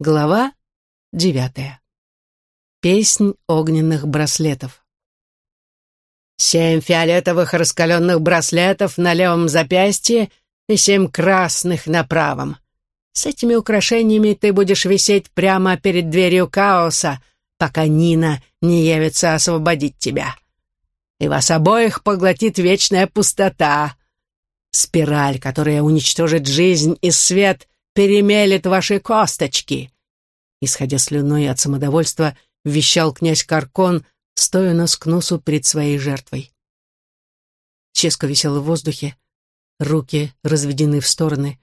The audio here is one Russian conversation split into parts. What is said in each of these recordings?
Глава девятая. Песнь огненных браслетов. Семь фиолетовых раскаленных браслетов на левом запястье и семь красных на правом. С этими украшениями ты будешь висеть прямо перед дверью хаоса, пока Нина не явится освободить тебя. И вас обоих поглотит вечная пустота. Спираль, которая уничтожит жизнь и свет, перемелет ваши косточки. Исходя слюной от самодовольства, вещал князь Каркон, стоя нос к носу перед своей жертвой. Ческо висел в воздухе, руки разведены в стороны,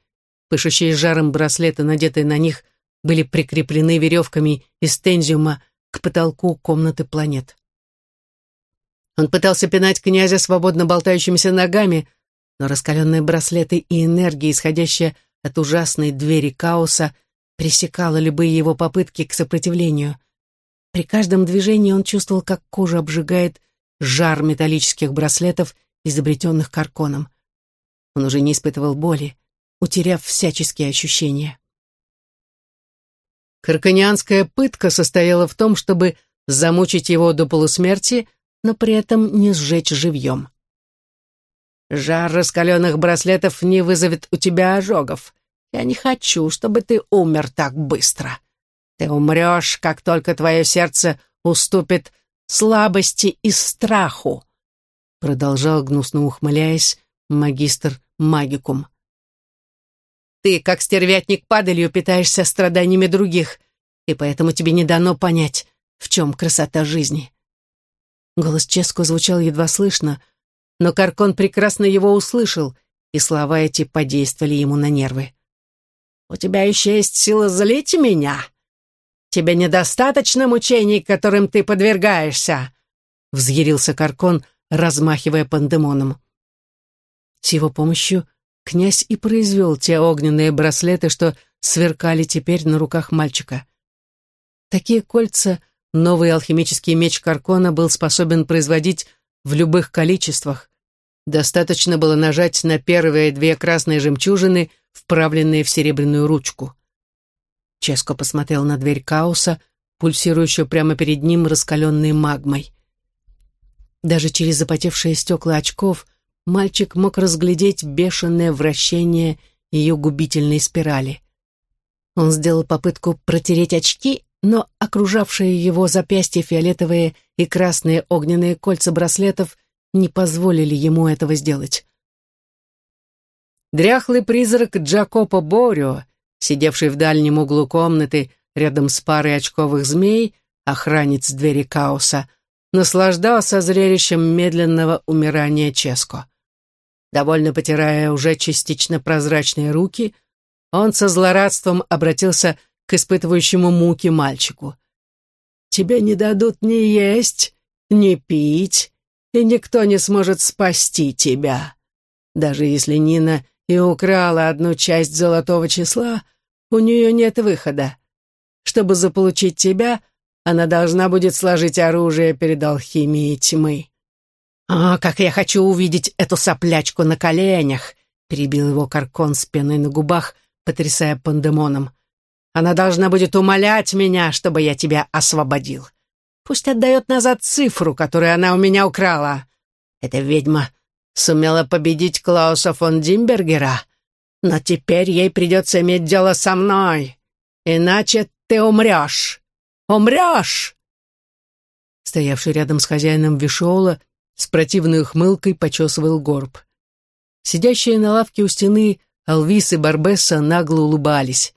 пышущие жаром браслеты, надетые на них, были прикреплены веревками из тензиума к потолку комнаты планет. Он пытался пинать князя свободно болтающимися ногами, но раскаленные браслеты и энергия, исходящая от ужасной двери хаоса, пресекала любые его попытки к сопротивлению. При каждом движении он чувствовал, как кожа обжигает жар металлических браслетов, изобретенных Карконом. Он уже не испытывал боли, утеряв всяческие ощущения. Карканианская пытка состояла в том, чтобы замучить его до полусмерти, но при этом не сжечь живьем. Жар раскаленных браслетов не вызовет у тебя ожогов. Я не хочу, чтобы ты умер так быстро. Ты умрешь, как только твое сердце уступит слабости и страху», продолжал, гнусно ухмыляясь, магистр магикум. «Ты, как стервятник падалью, питаешься страданиями других, и поэтому тебе не дано понять, в чем красота жизни». Голос Ческо звучал едва слышно, но Каркон прекрасно его услышал, и слова эти подействовали ему на нервы. «У тебя еще есть сила злить меня? Тебе недостаточно мучений, которым ты подвергаешься?» Взъярился Каркон, размахивая пандемоном. С его помощью князь и произвел те огненные браслеты, что сверкали теперь на руках мальчика. Такие кольца новый алхимический меч Каркона был способен производить в любых количествах, Достаточно было нажать на первые две красные жемчужины, вправленные в серебряную ручку. Ческо посмотрел на дверь Кауса, пульсирующую прямо перед ним раскаленной магмой. Даже через запотевшие стекла очков мальчик мог разглядеть бешеное вращение ее губительной спирали. Он сделал попытку протереть очки, но окружавшие его запястья фиолетовые и красные огненные кольца браслетов не позволили ему этого сделать. Дряхлый призрак Джакопо Борио, сидевший в дальнем углу комнаты рядом с парой очковых змей, охранец двери Каоса, наслаждался зрелищем медленного умирания Ческо. Довольно потирая уже частично прозрачные руки, он со злорадством обратился к испытывающему муки мальчику. «Тебе не дадут ни есть, ни пить, и никто не сможет спасти тебя. Даже если Нина и украла одну часть золотого числа, у нее нет выхода. Чтобы заполучить тебя, она должна будет сложить оружие перед алхимией тьмы. «А, как я хочу увидеть эту соплячку на коленях!» перебил его Каркон с пеной на губах, потрясая пандемоном. «Она должна будет умолять меня, чтобы я тебя освободил. Пусть отдает назад цифру, которую она у меня украла. Эта ведьма сумела победить Клауса фон Димбергера, но теперь ей придется иметь дело со мной, иначе ты умрешь. Умрешь!» Стоявший рядом с хозяином Вишоула с противной ухмылкой почесывал горб. Сидящие на лавке у стены Алвис и Барбесса нагло улыбались.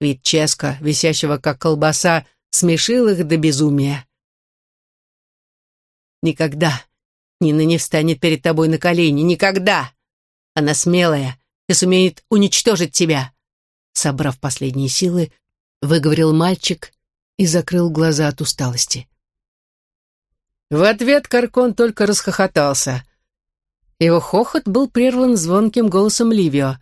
Вид Ческа, висящего как колбаса, смешил их до безумия. Никогда. Нина не встанет перед тобой на колени. Никогда. Она смелая и сумеет уничтожить тебя. Собрав последние силы, выговорил мальчик и закрыл глаза от усталости. В ответ Каркон только расхохотался. Его хохот был прерван звонким голосом Ливио.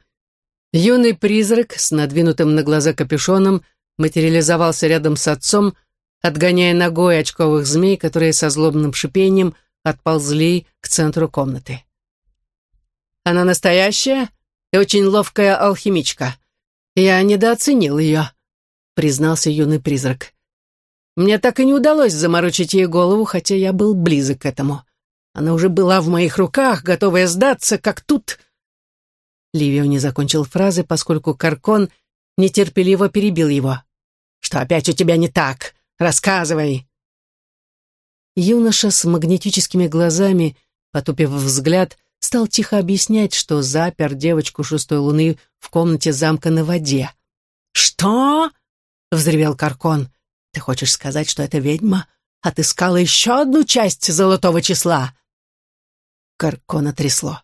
Юный призрак с надвинутым на глаза капюшоном материализовался рядом с отцом, отгоняя ногой очковых змей, которые со злобным шипением отползли к центру комнаты. «Она настоящая и очень ловкая алхимичка. Я недооценил ее», признался юный призрак. Мне так и не удалось заморочить ей голову, хотя я был близок к этому. Она уже была в моих руках, готовая сдаться, как тут... Ливио не закончил фразы, поскольку Каркон нетерпеливо перебил его. «Что опять у тебя не так? Рассказывай!» Юноша с магнетическими глазами, потупив взгляд, стал тихо объяснять, что запер девочку шестой луны в комнате замка на воде. «Что?» — взревел Каркон. «Ты хочешь сказать, что эта ведьма отыскала еще одну часть золотого числа?» Каркона трясло.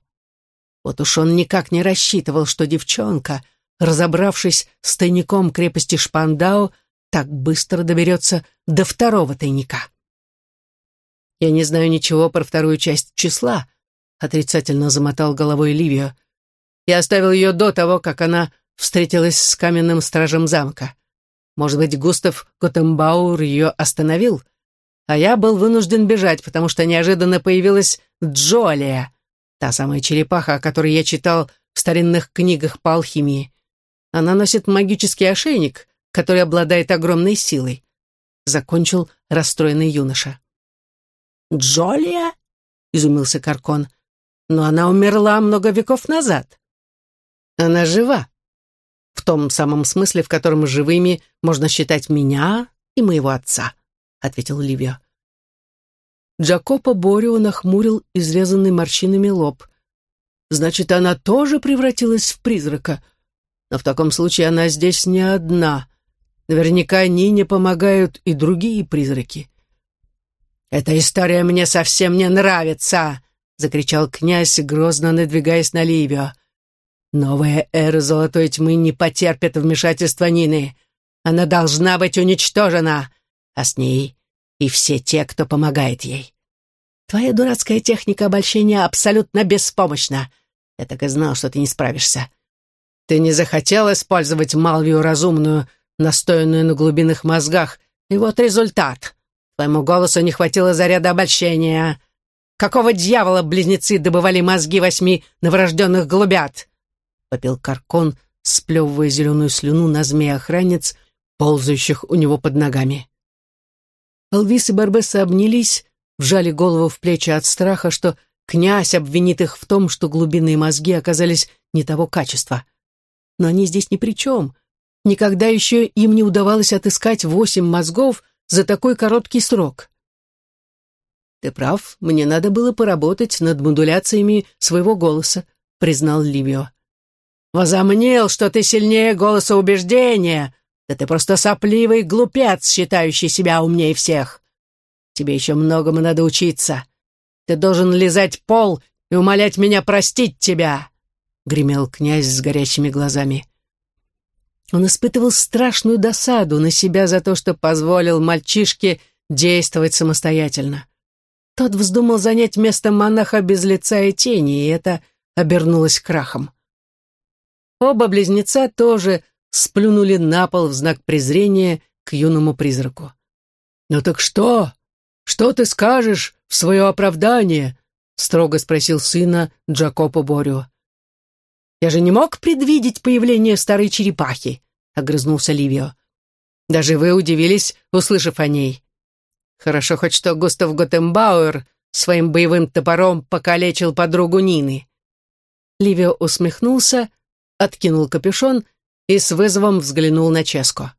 Вот уж он никак не рассчитывал, что девчонка, разобравшись с тайником крепости Шпандау, так быстро доберется до второго тайника. «Я не знаю ничего про вторую часть числа», — отрицательно замотал головой Ливия. «Я оставил ее до того, как она встретилась с каменным стражем замка. Может быть, Густав Готембауэр ее остановил? А я был вынужден бежать, потому что неожиданно появилась Джолия, та самая черепаха, о которой я читал в старинных книгах по алхимии. Она носит магический ошейник, который обладает огромной силой. Закончил расстроенный юноша. «Джолия?» — изумился Каркон. «Но она умерла много веков назад». «Она жива», в том самом смысле, в котором живыми можно считать меня и моего отца», — ответил Ливия. Джакопо Борио нахмурил изрезанный морщинами лоб. «Значит, она тоже превратилась в призрака. Но в таком случае она здесь не одна. Наверняка Нине помогают и другие призраки». «Эта история мне совсем не нравится!» — закричал князь, грозно надвигаясь на Ливио. Новая эра Золотой Тьмы не потерпит вмешательства Нины. Она должна быть уничтожена, а с ней и все те, кто помогает ей. Твоя дурацкая техника обольщения абсолютно беспомощна. Я так и знал, что ты не справишься. Ты не захотел использовать Малвию разумную, настоянную на глубинных мозгах, и вот результат. Твоему голосу не хватило заряда обольщения. Какого дьявола близнецы добывали мозги восьми новорожденных голубят? попил Каркон, сплевывая зеленую слюну на змея-охранец, ползающих у него под ногами. Алвис и Барбеса обнялись, вжали голову в плечи от страха, что князь обвинит их в том, что глубинные мозги оказались не того качества. Но они здесь ни при чем. Никогда еще им не удавалось отыскать восемь мозгов за такой короткий срок. «Ты прав, мне надо было поработать над модуляциями своего голоса», — признал Ливио. Возомнил, что ты сильнее голоса убеждения. Да ты просто сопливый глупец, считающий себя умнее всех. Тебе еще многому надо учиться. Ты должен лизать пол и умолять меня простить тебя, — гремел князь с горящими глазами. Он испытывал страшную досаду на себя за то, что позволил мальчишке действовать самостоятельно. Тот вздумал занять место монаха без лица и тени, и это обернулось крахом. Оба близнеца тоже сплюнули на пол в знак презрения к юному призраку. «Ну так что? Что ты скажешь в свое оправдание?» — строго спросил сына Джакопо Борио. «Я же не мог предвидеть появление старой черепахи», — огрызнулся Ливио. «Даже вы удивились, услышав о ней. Хорошо хоть что Густав Готембауэр своим боевым топором покалечил подругу Нины». Ливио усмехнулся, — откинул капюшон и с вызовом взглянул на Ческо.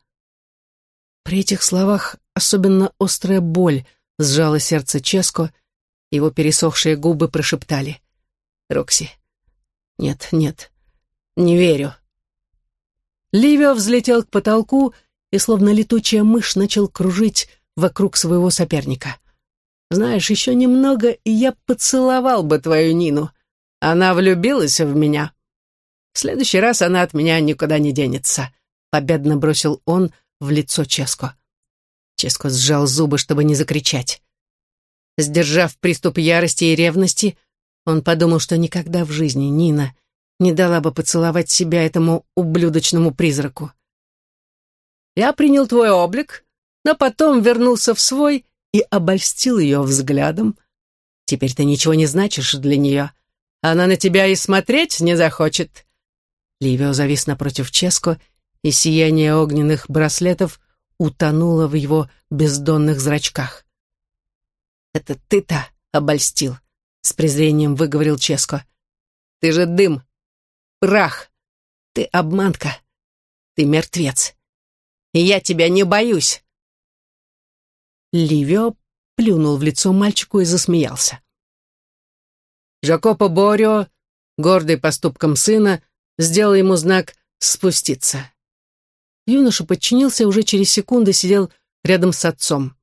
При этих словах особенно острая боль сжала сердце Ческо, его пересохшие губы прошептали. «Рокси, нет, нет, не верю». Ливио взлетел к потолку и, словно летучая мышь, начал кружить вокруг своего соперника. «Знаешь, еще немного, и я поцеловал бы твою Нину. Она влюбилась в меня». В следующий раз она от меня никуда не денется», — победно бросил он в лицо Ческо. Ческо сжал зубы, чтобы не закричать. Сдержав приступ ярости и ревности, он подумал, что никогда в жизни Нина не дала бы поцеловать себя этому ублюдочному призраку. «Я принял твой облик, но потом вернулся в свой и обольстил ее взглядом. Теперь ты ничего не значишь для нее. Она на тебя и смотреть не захочет. Ливио завис напротив Ческо и сияние огненных браслетов утонуло в его бездонных зрачках. «Это ты-то обольстил», — с презрением выговорил Ческо. «Ты же дым, прах, ты обманка, ты мертвец, я тебя не боюсь». Ливио плюнул в лицо мальчику и засмеялся. Жакопо Борио, гордый поступком сына, сделал ему знак «спуститься». Юноша подчинился и уже через секунду сидел рядом с отцом.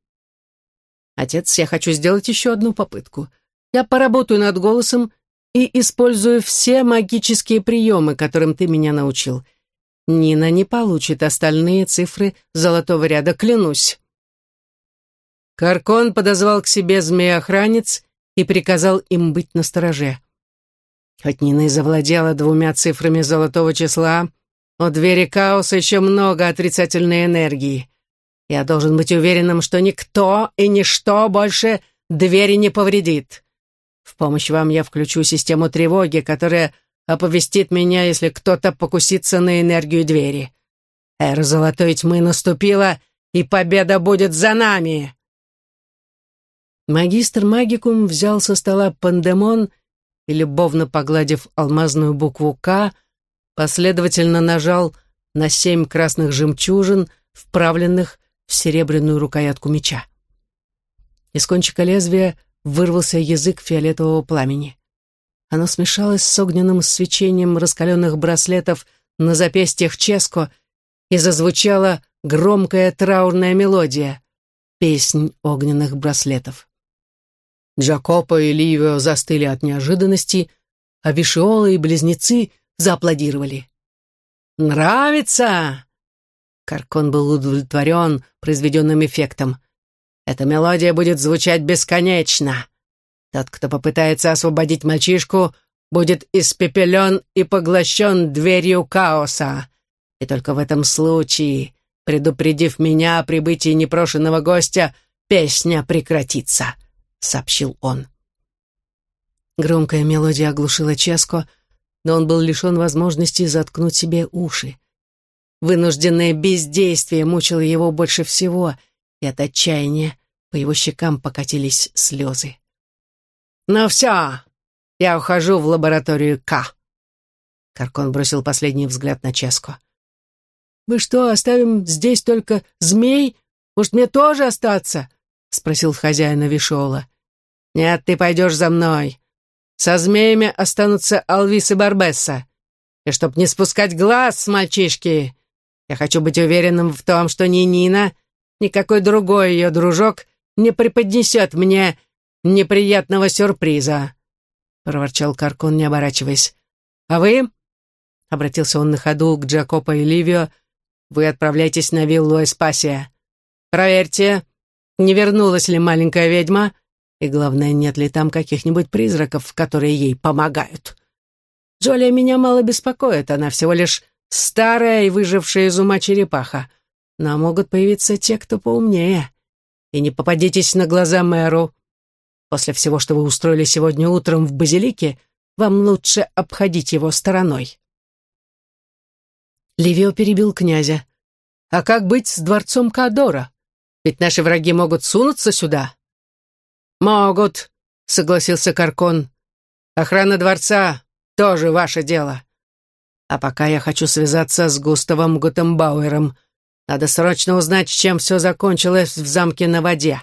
«Отец, я хочу сделать еще одну попытку. Я поработаю над голосом и использую все магические приемы, которым ты меня научил. Нина не получит остальные цифры золотого ряда, клянусь». Каркон подозвал к себе змея-охранец и приказал им быть настороже. Хоть Нина и завладела двумя цифрами золотого числа, у двери Каоса еще много отрицательной энергии. Я должен быть уверенным, что никто и ничто больше двери не повредит. В помощь вам я включу систему тревоги, которая оповестит меня, если кто-то покусится на энергию двери. Эра золотой тьмы наступила, и победа будет за нами. Магистр Магикум взял со стола пандемон и, любовно погладив алмазную букву «К», последовательно нажал на семь красных жемчужин, вправленных в серебряную рукоятку меча. Из кончика лезвия вырвался язык фиолетового пламени. Оно смешалось с огненным свечением раскаленных браслетов на запястьях Ческо и зазвучала громкая траурная мелодия — песнь огненных браслетов. Джакопо и Ливио застыли от неожиданности, а Вишиола и близнецы зааплодировали. «Нравится!» Каркон был удовлетворен произведенным эффектом. «Эта мелодия будет звучать бесконечно. Тот, кто попытается освободить мальчишку, будет испепелен и поглощен дверью хаоса. И только в этом случае, предупредив меня о прибытии непрошенного гостя, песня прекратится», — сообщил он. Громкая мелодия оглушила Ческо, но он был лишен возможности заткнуть себе уши. Вынужденное бездействие мучило его больше всего, и от отчаяния по его щекам покатились слезы. «Ну все, я ухожу в лабораторию К». Каркон бросил последний взгляд на Ческо. «Мы что, оставим здесь только змей? Может, мне тоже остаться?» — спросил хозяина Вишола. «Нет, ты пойдешь за мной. Со змеями останутся Алвис и Барбесса. И чтоб не спускать глаз с мальчишки, я хочу быть уверенным в том, что ни Нина, ни какой другой ее дружок не преподнесет мне неприятного сюрприза», — проворчал Каркон, не оборачиваясь. «А вы?» — обратился он на ходу к Джакопо и Ливио. «Вы отправляйтесь на виллу Эспасия. Проверьте, не вернулась ли маленькая ведьма, и, главное, нет ли там каких-нибудь призраков, которые ей помогают. Джолия меня мало беспокоит, она всего лишь старая и выжившая из ума черепаха. Но могут появиться те, кто поумнее. И не попадитесь на глаза мэру. После всего, что вы устроили сегодня утром в базилике, вам лучше обходить его стороной. Ливио перебил князя. «А как быть с дворцом Кадора? Ведь наши враги могут сунуться сюда». «Могут», — согласился Каркон. «Охрана дворца — тоже ваше дело. А пока я хочу связаться с Густавом Гутенбауэром. Надо срочно узнать, чем все закончилось в замке на воде».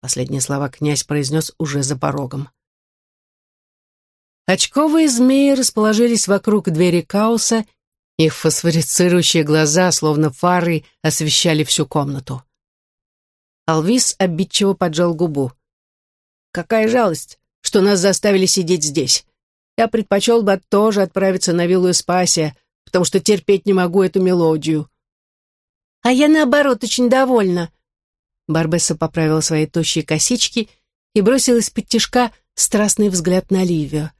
Последние слова князь произнес уже за порогом. Очковые змеи расположились вокруг двери Каоса, их фосфорицирующие глаза, словно фары, освещали всю комнату. Алвис обидчиво поджал губу. «Какая жалость, что нас заставили сидеть здесь. Я предпочел бы тоже отправиться на виллу Эспасия, потому что терпеть не могу эту мелодию». «А я, наоборот, очень довольна», Барбесса поправила свои тощие косички и бросила из-под тишка страстный взгляд на Ливию.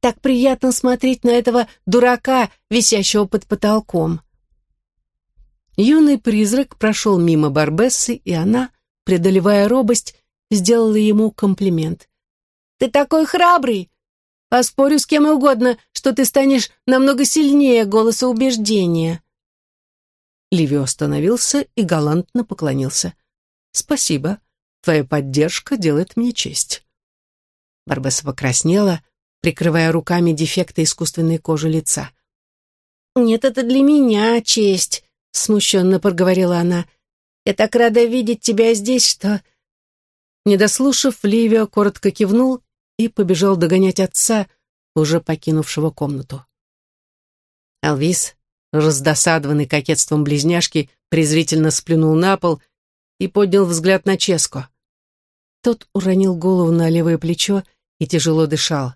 «Так приятно смотреть на этого дурака, висящего под потолком». Юный призрак прошел мимо Барбессы, и она, преодолевая робость, сделала ему комплимент. «Ты такой храбрый! Поспорю с кем угодно, что ты станешь намного сильнее голоса убеждения». Ливио остановился и галантно поклонился. «Спасибо. Твоя поддержка делает мне честь». Барбеса покраснела, прикрывая руками дефекты искусственной кожи лица. «Нет, это для меня честь», — смущенно проговорила она. «Я так рада видеть тебя здесь, что...» Не дослушав, Ливио коротко кивнул и побежал догонять отца, уже покинувшего комнату. Алвис, раздосадованный кокетством близняшки, презрительно сплюнул на пол и поднял взгляд на Ческо. Тот уронил голову на левое плечо и тяжело дышал.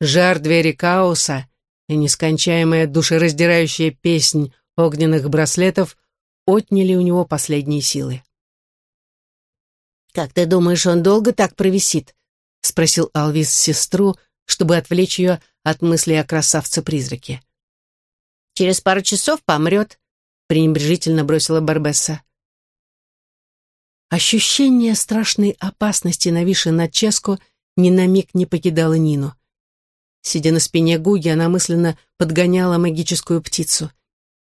Жар двери хаоса и нескончаемая душераздирающая песнь огненных браслетов отняли у него последние силы. «Как ты думаешь, он долго так провисит?» — спросил Алвис сестру, чтобы отвлечь ее от мысли о красавце-призраке. «Через пару часов помрет», — пренебрежительно бросила Барбесса. Ощущение страшной опасности, нависшей над Ческо, ни на миг не покидало Нину. Сидя на спине Гуги, она мысленно подгоняла магическую птицу.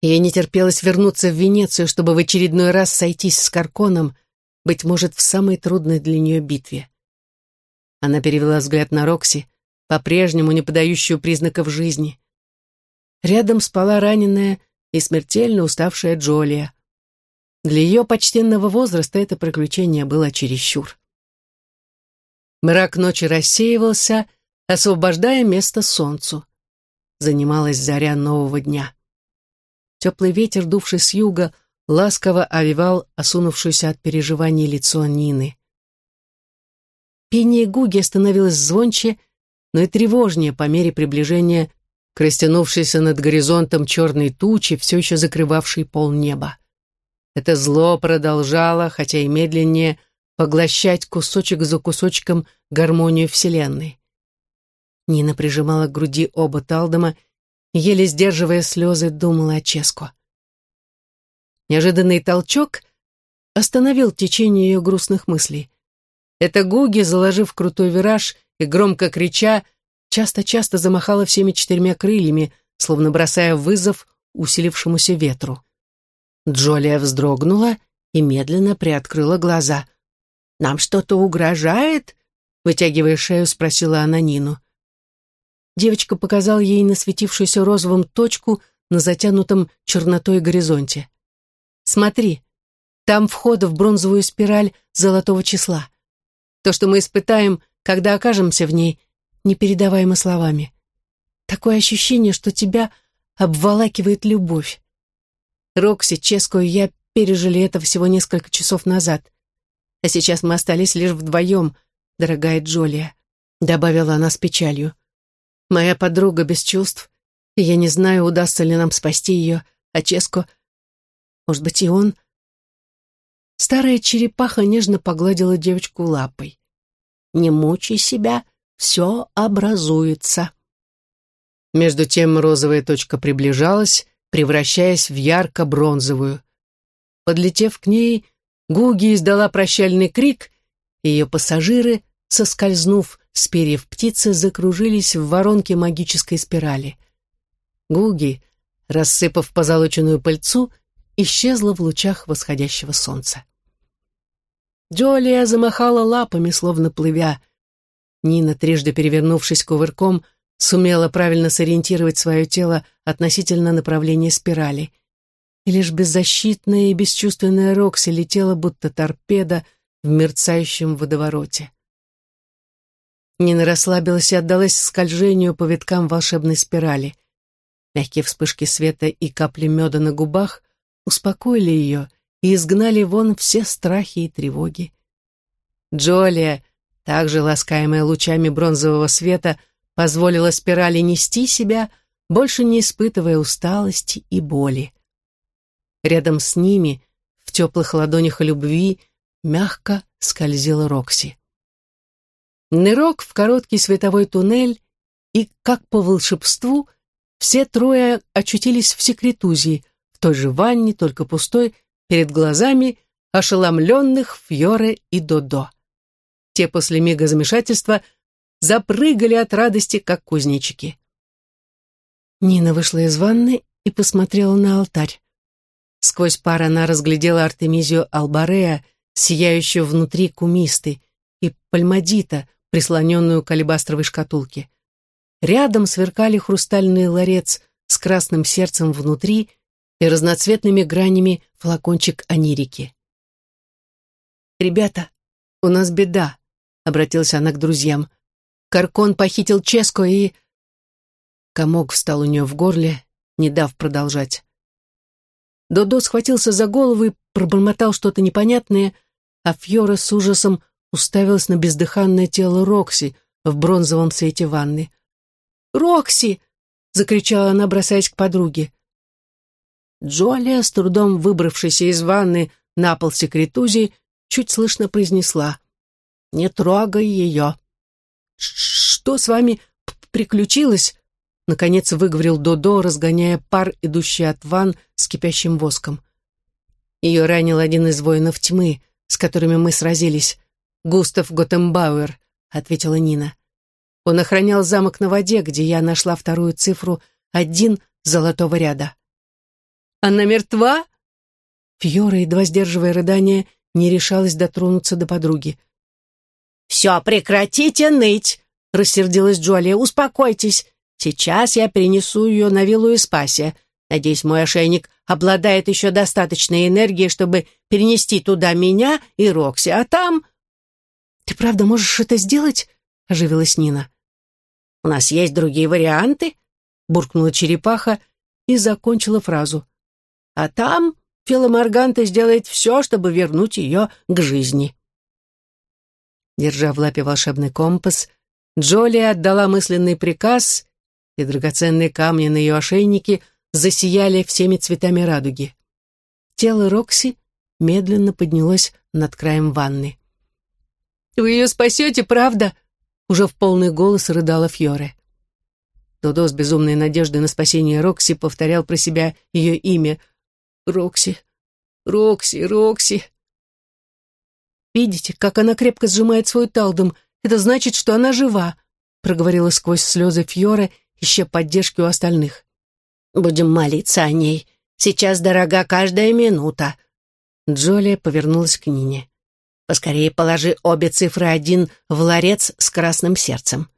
Ей не терпелось вернуться в Венецию, чтобы в очередной раз сойтись с Карконом, быть может, в самой трудной для нее битве. Она перевела взгляд на Рокси, по-прежнему не подающую признаков жизни. Рядом спала раненая и смертельно уставшая Джолия. Для ее почтенного возраста это приключение было чересчур. Мрак ночи рассеивался, освобождая место солнцу. Занималась заря нового дня. Теплый ветер, дувший с юга, ласково овивал осунувшееся от переживаний лицо Нины. Пение Гуги становилось звонче, но и тревожнее по мере приближения к растянувшейся над горизонтом черной тучи, все еще закрывавшей полнеба. Это зло продолжало, хотя и медленнее, поглощать кусочек за кусочком гармонию Вселенной. Нина прижимала к груди оба Талдома, еле сдерживая слезы, думала о Ческо. Неожиданный толчок остановил течение ее грустных мыслей. Это Гуги, заложив крутой вираж и громко крича, часто-часто замахала всеми четырьмя крыльями, словно бросая вызов усилившемуся ветру. Джолия вздрогнула и медленно приоткрыла глаза. «Нам что-то угрожает?» Вытягивая шею, спросила она Нину. Девочка показала ей насветившуюся розовым точку на затянутом чернотой горизонте. «Смотри, там вход в бронзовую спираль золотого числа. То, что мы испытаем, когда окажемся в ней, непередаваемо словами. Такое ощущение, что тебя обволакивает любовь. Рокси, Ческо и я пережили это всего несколько часов назад. А сейчас мы остались лишь вдвоем, дорогая Джолия», — добавила она с печалью. «Моя подруга без чувств, и я не знаю, удастся ли нам спасти ее, а Ческо... Может быть, и он...» Старая черепаха нежно погладила девочку лапой. «Не мучай себя, все образуется». Между тем розовая точка приближалась, превращаясь в ярко-бронзовую. Подлетев к ней, Гуги издала прощальный крик, и ее пассажиры, соскользнув с перьев птицы, закружились в воронке магической спирали. Гуги, рассыпав позолоченную пыльцу, исчезла в лучах восходящего солнца. Джолия замахала лапами, словно плывя. Нина, трижды перевернувшись кувырком, сумела правильно сориентировать свое тело относительно направления спирали. И лишь беззащитная и бесчувственная Рокси летела, будто торпеда в мерцающем водовороте. Нина расслабилась и отдалась скольжению по виткам волшебной спирали. Мягкие вспышки света и капли меда на губах успокоили ее и изгнали вон все страхи и тревоги. Джолия, также ласкаемая лучами бронзового света, позволила спирали нести себя, больше не испытывая усталости и боли. Рядом с ними, в теплых ладонях любви, мягко скользила Рокси. Нырок в короткий световой туннель, и, как по волшебству, все трое очутились в секретузии, в той же ванне, только пустой, перед глазами ошеломленных Фьоре и Додо. Те после мига замешательства запрыгали от радости, как кузнечики. Нина вышла из ванны и посмотрела на алтарь. Сквозь пар она разглядела Артемизию Албарея, сияющую внутри кумисты, и пальмадита, прислоненную к алебастровой шкатулке. Рядом сверкали хрустальный ларец с красным сердцем внутри и разноцветными гранями флакончик анирики. «Ребята, у нас беда», — обратилась она к друзьям. «Каркон похитил Ческо и...» Комок встал у нее в горле, не дав продолжать. Додо схватился за голову и пробормотал что-то непонятное, а Фьора с ужасом уставилась на бездыханное тело Рокси в бронзовом свете ванны. «Рокси!» — закричала она, бросаясь к подруге. Джолия, с трудом выбравшаяся из ванны на пол секретузи, чуть слышно произнесла. «Не трогай ее». «Что с вами приключилось?» Наконец выговорил Додо, разгоняя пар, идущий от ван с кипящим воском. Ее ранил один из воинов тьмы, с которыми мы сразились. Густав Готембауэр, ответила Нина. Он охранял замок на воде, где я нашла вторую цифру один золотого ряда. «Она мертва?» Фьора, едва сдерживая рыдание, не решалась дотронуться до подруги. «Все, прекратите ныть!» — рассердилась Джолия. «Успокойтесь. Сейчас я перенесу ее на виллу Испасия. Надеюсь, мой ошейник обладает еще достаточной энергией, чтобы перенести туда меня и Рокси, а там...» «Ты правда можешь это сделать?» — оживилась Нина. «У нас есть другие варианты», — буркнула черепаха и закончила фразу. «А там Филомарганта сделает все, чтобы вернуть ее к жизни». Держа в лапе волшебный компас, Джоли отдала мысленный приказ, и драгоценные камни на ее ошейнике засияли всеми цветами радуги. Тело Рокси медленно поднялось над краем ванны. «Вы ее спасете, правда?» Уже в полный голос рыдала Фьоре. Додо с безумной надеждой на спасение Рокси повторял про себя ее имя. «Рокси, Рокси, Рокси!» «Видите, как она крепко сжимает свой талдом? Это значит, что она жива!» проговорила сквозь слезы Фьоре ища поддержки у остальных. «Будем молиться о ней. Сейчас дорога каждая минута». Джолия повернулась к Нине. «Поскорее положи обе цифры один в ларец с красным сердцем».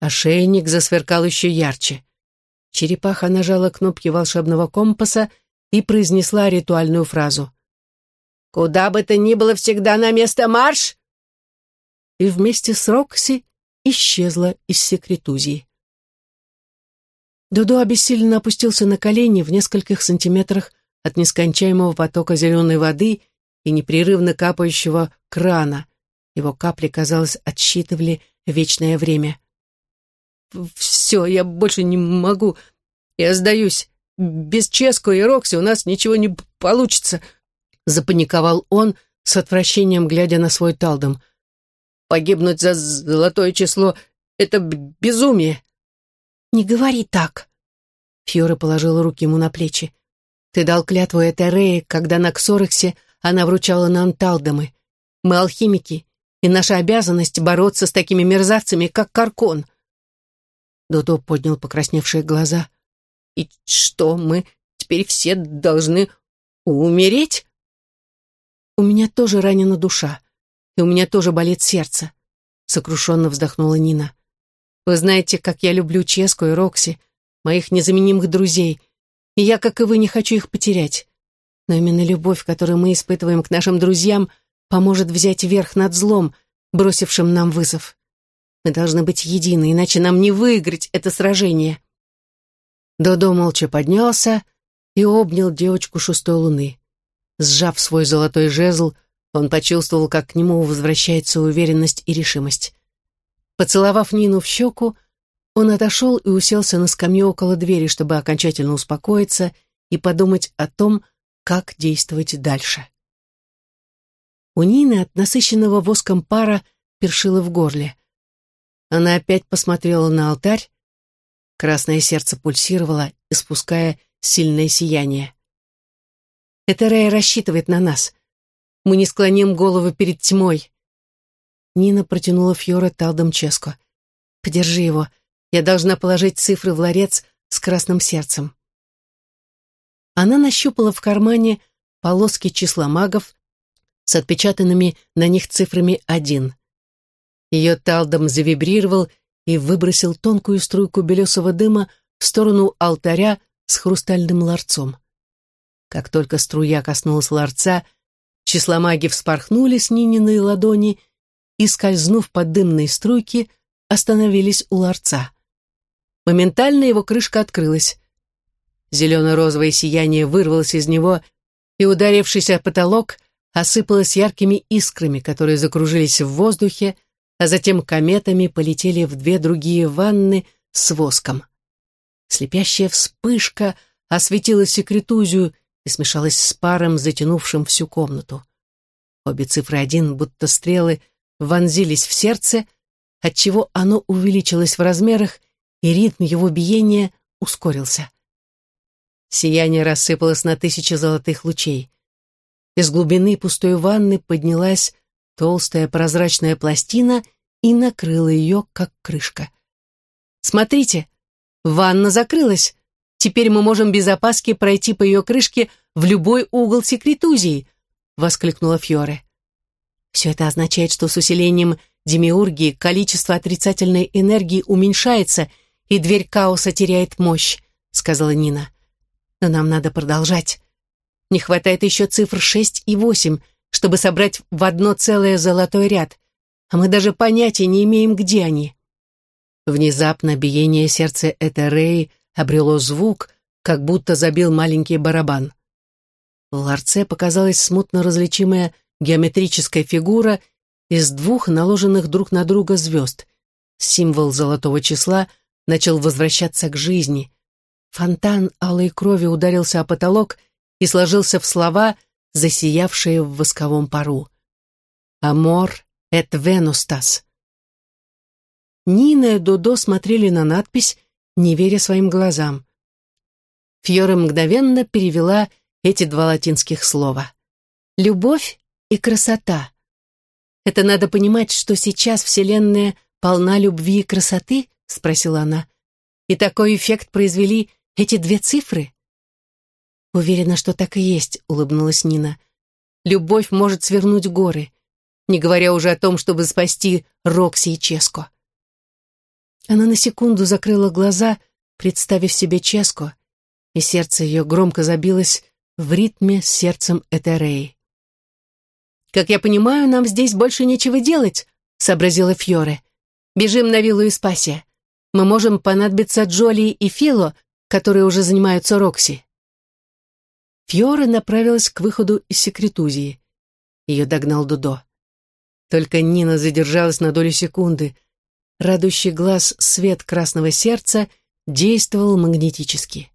Ошейник засверкал еще ярче. Черепаха нажала кнопки волшебного компаса и произнесла ритуальную фразу. «Куда бы то ни было, всегда на место марш!» И вместе с Рокси исчезла из секретузии. Дудо обессиленно опустился на колени в нескольких сантиметрах от нескончаемого потока зеленой воды и непрерывно капающего крана. Его капли, казалось, отсчитывали вечное время. «Все, я больше не могу. Я сдаюсь. Без Ческо и Рокси у нас ничего не получится», — запаниковал он, с отвращением глядя на свой талдом. «Погибнуть за золотое число — это безумие. «Не говори так!» Фьора положила руки ему на плечи. «Ты дал клятву Этерее, когда на Ксорексе она вручала нам талдомы. Мы алхимики, и наша обязанность бороться с такими мерзавцами, как Каркон». Додо поднял покрасневшие глаза. «И что, мы теперь все должны умереть?» «У меня тоже ранена душа, и у меня тоже болит сердце», — сокрушенно вздохнула Нина. Вы знаете, как я люблю Ческу и Рокси, моих незаменимых друзей, и я, как и вы, не хочу их потерять. Но именно любовь, которую мы испытываем к нашим друзьям, поможет взять верх над злом, бросившим нам вызов. Мы должны быть едины, иначе нам не выиграть это сражение. Додо молча поднялся и обнял девочку шестой луны. Сжав свой золотой жезл, он почувствовал, как к нему возвращается уверенность и решимость. Поцеловав Нину в щеку, он отошел и уселся на скамью около двери, чтобы окончательно успокоиться и подумать о том, как действовать дальше. У Нины от насыщенного воском пара першило в горле. Она опять посмотрела на алтарь. Красное сердце пульсировало, испуская сильное сияние. «Это Рэй рассчитывает на нас. Мы не склоним голову перед тьмой. Нина протянула Фьора талдом Ческо. «Подержи его. Я должна положить цифры в ларец с красным сердцем». Она нащупала в кармане полоски числа магов с отпечатанными на них цифрами один. Ее талдом завибрировал и выбросил тонкую струйку белесого дыма в сторону алтаря с хрустальным ларцом. Как только струя коснулась ларца, числа маги вспорхнули с Нининой ладони и, скользнув под дымные струйки, остановились у ларца. Моментально его крышка открылась. Зелено-розовое сияние вырвалось из него и, ударившись о потолок, осыпалось яркими искрами, которые закружились в воздухе, а затем кометами полетели в две другие ванны с воском. Слепящая вспышка осветила секретузию и смешалась с паром, затянувшим всю комнату. Обе цифры один, будто стрелы, вонзились в сердце, отчего оно увеличилось в размерах, и ритм его биения ускорился. Сияние рассыпалось на тысячи золотых лучей. Из глубины пустой ванны поднялась толстая прозрачная пластина и накрыла ее, как крышка. «Смотрите, ванна закрылась. Теперь мы можем без опаски пройти по ее крышке в любой угол секретузии», — воскликнула Фьоре. «Все это означает, что с усилением демиургии количество отрицательной энергии уменьшается, и дверь хаоса теряет мощь», — сказала Нина. «Но нам надо продолжать. Не хватает еще цифр 6 и 8, чтобы собрать в одно целое золотой ряд, а мы даже понятия не имеем, где они». Внезапно биение сердца Этереи обрело звук, как будто забил маленький барабан. В ларце показалась смутно различимая геометрическая фигура из двух наложенных друг на друга звезд. Символ золотого числа начал возвращаться к жизни. Фонтан алой крови ударился о потолок и сложился в слова, засиявшие в восковом пару. «Амор эт венустас». Нина и Додо смотрели на надпись, не веря своим глазам. Фьора мгновенно перевела эти два латинских слова. «Любовь и красота». «Это надо понимать, что сейчас Вселенная полна любви и красоты?» — спросила она. «И такой эффект произвели эти две цифры?» «Уверена, что так и есть», — улыбнулась Нина. «Любовь может свернуть горы, не говоря уже о том, чтобы спасти Рокси и Ческо». Она на секунду закрыла глаза, представив себе Ческо, и сердце ее громко забилось в ритме с сердцем Этереи. «Как я понимаю, нам здесь больше нечего делать», — сообразила Фьоре. «Бежим на виллу Испасия. Мы можем понадобиться Джоли и Фило, которые уже занимаются Рокси». Фьора направилась к выходу из секретузии. Ее догнал Дудо. Только Нина задержалась на долю секунды. Радующий глаз свет красного сердца действовал магнетически.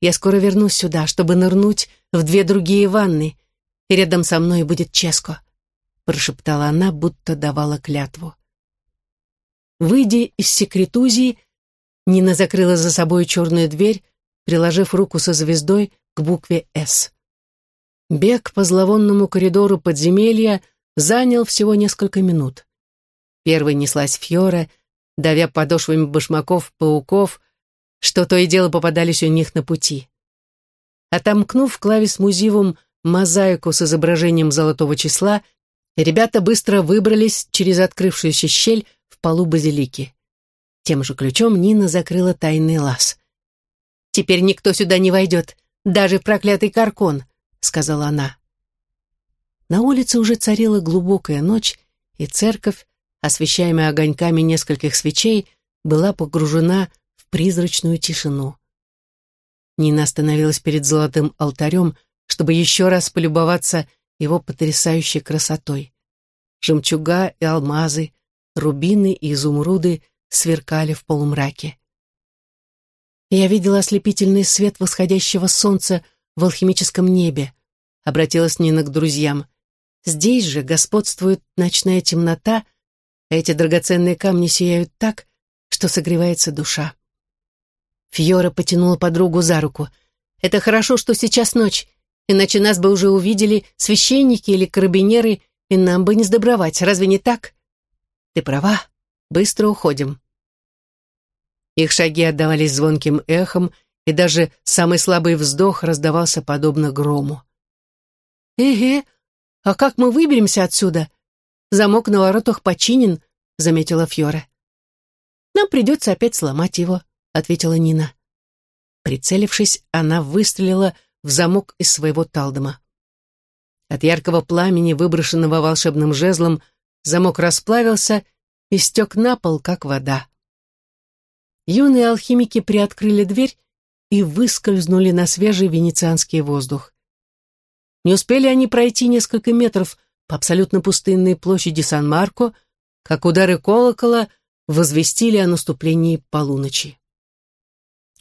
«Я скоро вернусь сюда, чтобы нырнуть в две другие ванны, и рядом со мной будет Ческо», прошептала она, будто давала клятву. Выйдя из секретузии, Нина закрыла за собой черную дверь, приложив руку со звездой к букве «С». Бег по зловонному коридору подземелья занял всего несколько минут. Первой неслась Фьора, давя подошвами башмаков пауков, что то и дело попадались у них на пути. Отомкнув клавис музивум мозаику с изображением золотого числа, ребята быстро выбрались через открывшуюся щель в полу базилики. Тем же ключом Нина закрыла тайный лаз. «Теперь никто сюда не войдет», даже проклятый каркон», — сказала она. На улице уже царила глубокая ночь, и церковь, освещаемая огоньками нескольких свечей, была погружена в призрачную тишину. Нина остановилась перед золотым алтарем, чтобы еще раз полюбоваться его потрясающей красотой. Жемчуга и алмазы, рубины и изумруды сверкали в полумраке. Я видела ослепительный свет восходящего солнца в алхимическом небе. Обратилась Нина к друзьям. Здесь же господствует ночная темнота, эти драгоценные камни сияют так, что согревается душа. Фьора потянула подругу за руку. «Это хорошо, что сейчас ночь, иначе нас бы уже увидели священники или карабинеры, и нам бы не сдобровать, разве не так?» «Ты права, быстро уходим». Их шаги отдавались звонким эхом, и даже самый слабый вздох раздавался подобно грому. «Эге, а как мы выберемся отсюда? Замок на воротах починен», — заметила Фьора. «Нам придется опять сломать его», — ответила Нина. Прицелившись, она выстрелила в замок из своего талдома. От яркого пламени, выброшенного волшебным жезлом, замок расплавился и стек на пол, как вода. Юные алхимики приоткрыли дверь и выскользнули на свежий венецианский воздух. Не успели они пройти несколько метров по абсолютно пустынной площади Сан-Марко, как удары колокола возвестили о наступлении полуночи.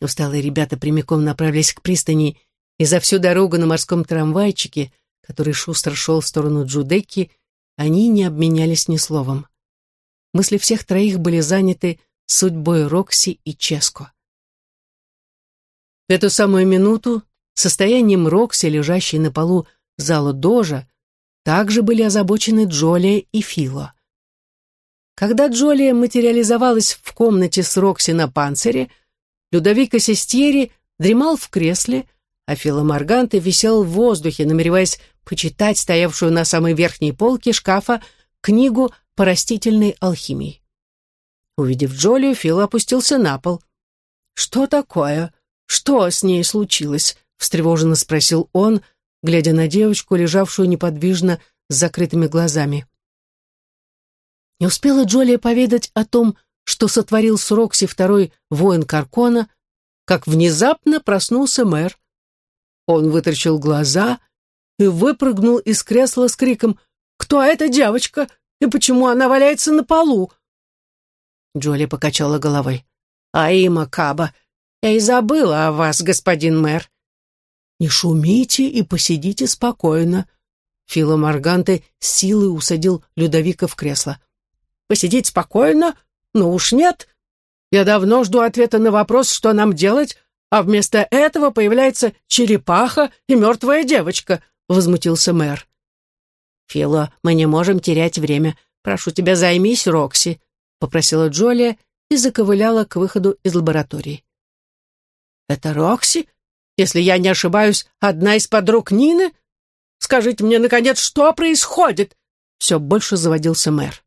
Усталые ребята прямиком направились к пристани, и за всю дорогу на морском трамвайчике, который шустро шел в сторону Джудеки, они не обменялись ни словом. Мысли всех троих были заняты судьбой Рокси и Ческо. В эту самую минуту состоянием Рокси, лежащей на полу зала Дожа, также были озабочены Джолия и Фило. Когда Джолия материализовалась в комнате с Рокси на панцире, Людовико Сестьери дремал в кресле, а Фило Марганте висел в воздухе, намереваясь почитать стоявшую на самой верхней полке шкафа книгу по растительной алхимии. Увидев Джолию, Фил опустился на пол. «Что такое? Что с ней случилось?» — встревоженно спросил он, глядя на девочку, лежавшую неподвижно с закрытыми глазами. Не успела Джолия поведать о том, что сотворил с Рокси второй воин Каркона, как внезапно проснулся мэр. Он вытрачил глаза и выпрыгнул из кресла с криком «Кто эта девочка? И почему она валяется на полу?» Джоли покачала головой. «Аима Каба, я и забыла о вас, господин мэр». «Не шумите и посидите спокойно». Фило Марганте силой усадил Людовика в кресло. «Посидеть спокойно? Ну уж нет. Я давно жду ответа на вопрос, что нам делать, а вместо этого появляется черепаха и мертвая девочка», — возмутился мэр. «Фило, мы не можем терять время. Прошу тебя, займись Рокси», — попросила Джолия и заковыляла к выходу из лаборатории. «Это Рокси? Если я не ошибаюсь, одна из подруг Нины? Скажите мне, наконец, что происходит?» Все больше заводился мэр.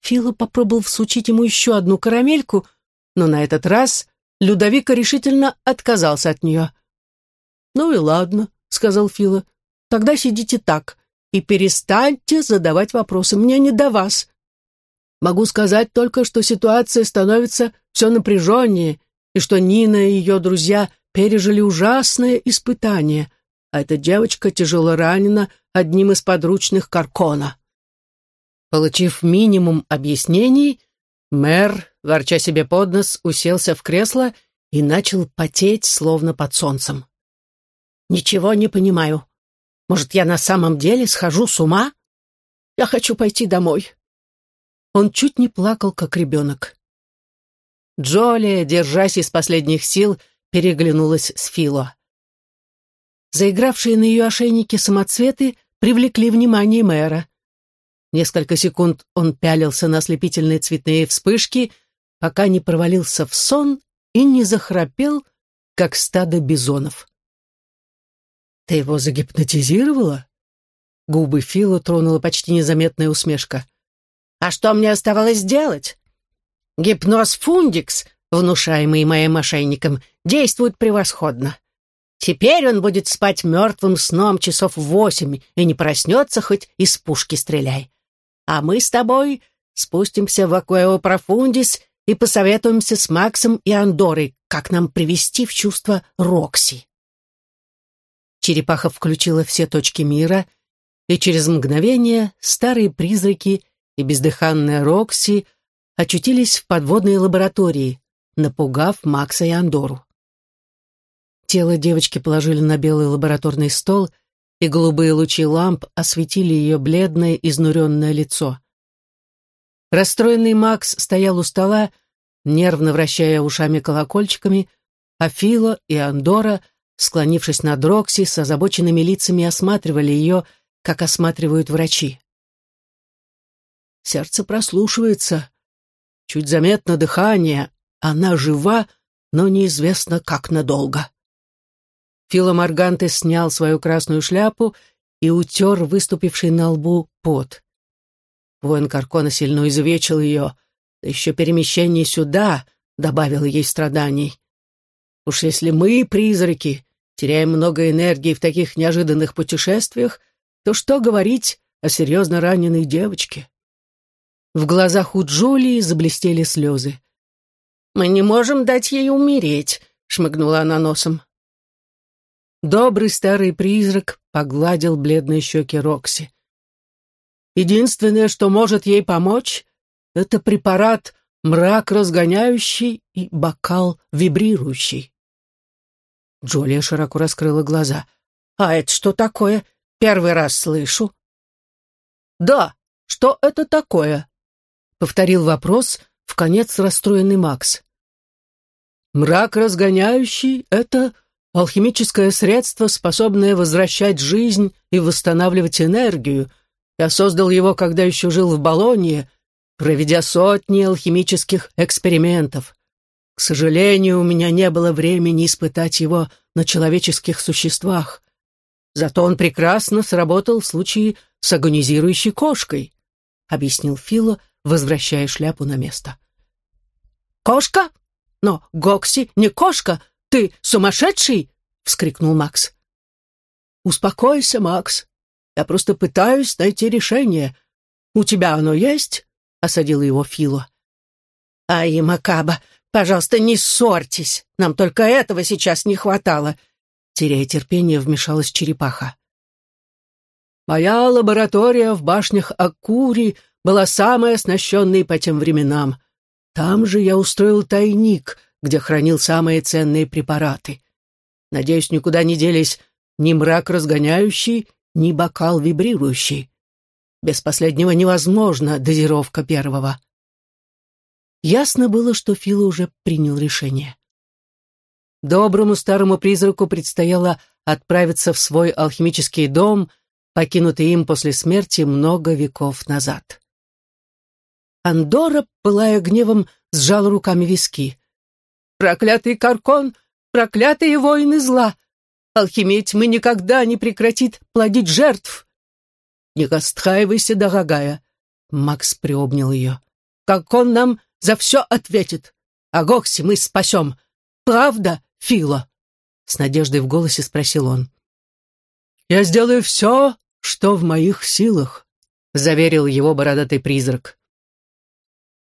Фила попробовал всучить ему еще одну карамельку, но на этот раз Людовика решительно отказался от нее. «Ну и ладно», — сказал Фила, — «тогда сидите так и перестаньте задавать вопросы, мне не до вас. Могу сказать только, что ситуация становится все напряженнее, и что Нина и ее друзья пережили ужасное испытание, а эта девочка тяжело ранена одним из подручных Каркона». Получив минимум объяснений, Мэр, ворча себе под нос, уселся в кресло и начал потеть, словно под солнцем. «Ничего не понимаю. Может, я на самом деле схожу с ума? Я хочу пойти домой». Он чуть не плакал, как ребенок. Джоли, держась из последних сил, переглянулась с Фило. Заигравшие на ее ошейнике самоцветы привлекли внимание мэра. Несколько секунд он пялился на ослепительные цветные вспышки, пока не провалился в сон и не захрапел, как стадо бизонов. «Ты его загипнотизировала?» Губы Фила тронула почти незаметная усмешка. «А что мне оставалось делать? Гипноз Фундикс, внушаемый моим мошенником, действует превосходно. Теперь он будет спать мертвым сном часов восемь и не проснется, хоть из пушки стреляй а мы с тобой спустимся в Акуэо Профундис и посоветуемся с Максом и Андорой, как нам привести в чувство Рокси. Черепаха включила все точки мира, и через мгновение старые призраки и бездыханная Рокси очутились в подводной лаборатории, напугав Макса и Андору. Тело девочки положили на белый лабораторный стол — и голубые лучи ламп осветили ее бледное, изнуренное лицо. Расстроенный Макс стоял у стола, нервно вращая ушами-колокольчиками, а Фило и Андора, склонившись над Рокси, с озабоченными лицами осматривали ее, как осматривают врачи. Сердце прослушивается, чуть заметно дыхание, она жива, но неизвестно, как надолго. Фило Марганте снял свою красную шляпу и утер выступивший на лбу пот. Воин Каркона сильно изувечил ее, еще перемещение сюда добавило ей страданий. Уж если мы, призраки, теряем много энергии в таких неожиданных путешествиях, то что говорить о серьезно раненой девочке? В глазах у Джулии заблестели слезы. «Мы не можем дать ей умереть», — шмыгнула она носом. Добрый старый призрак погладил бледные щеки Рокси. «Единственное, что может ей помочь, это препарат мрак разгоняющий и бокал вибрирующий». Джулия широко раскрыла глаза. «А это что такое? Первый раз слышу». «Да, что это такое?» — повторил вопрос в конец расстроенный Макс. «Мрак разгоняющий — это алхимическое средство, способное возвращать жизнь и восстанавливать энергию. Я создал его, когда еще жил в Болонье, проведя сотни алхимических экспериментов. К сожалению, у меня не было времени испытать его на человеческих существах. Зато он прекрасно сработал в случае с агонизирующей кошкой, объяснил Фило, возвращая шляпу на место. «Кошка? Но Гокси не кошка, ты сумасшедший!» — вскрикнул Макс. «Успокойся, Макс. Я просто пытаюсь найти решение. У тебя оно есть?» — осадил его Фило. «Ай, Макаба, пожалуйста, не ссорьтесь. Нам только этого сейчас не хватало». Теряя терпение, вмешалась черепаха. «Моя лаборатория в башнях Акури была самой оснащенной по тем временам. Там же я устроил тайник, где хранил самые ценные препараты. Надеюсь, никуда не делись ни мрак разгоняющий, ни бокал вибрирующий. Без последнего невозможна дозировка первого. Ясно было, что Фила уже принял решение. Доброму старому призраку предстояло отправиться в свой алхимический дом, покинутый им после смерти много веков назад. Андора, пылая гневом, сжал руками виски. «Проклятый Каркон! Проклятые воины зла! Алхимия тьмы никогда не прекратит плодить жертв!» «Не расстраивайся, дорогая!» Макс приобнял ее. «Как он нам за все ответит! А Гокси мы спасем! Правда, Фила?» С надеждой в голосе спросил он. «Я сделаю все, что в моих силах», — заверил его бородатый призрак.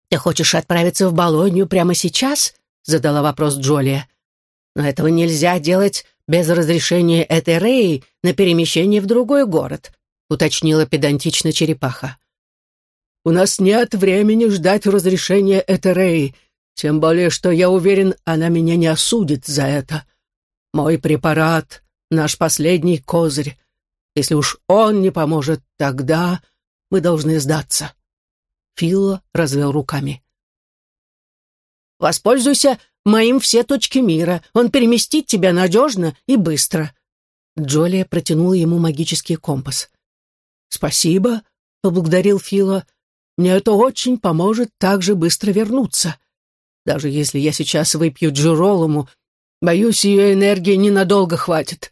«Ты хочешь отправиться в Болонью прямо сейчас?» — задала вопрос Джолия. «Но этого нельзя делать без разрешения этой Реи на перемещение в другой город уточнила педантично черепаха. «У нас нет времени ждать разрешения Этереи, тем более, что я уверен, она меня не осудит за это. Мой препарат — наш последний козырь. Если уж он не поможет, тогда мы должны сдаться». Фило развел руками. «Воспользуйся моим все точки мира. Он переместит тебя надежно и быстро». Джолия протянула ему магический компас. «Спасибо», — поблагодарил Фила. «Мне это очень поможет так же быстро вернуться. Даже если я сейчас выпью Джеролому, боюсь, ее энергии ненадолго хватит,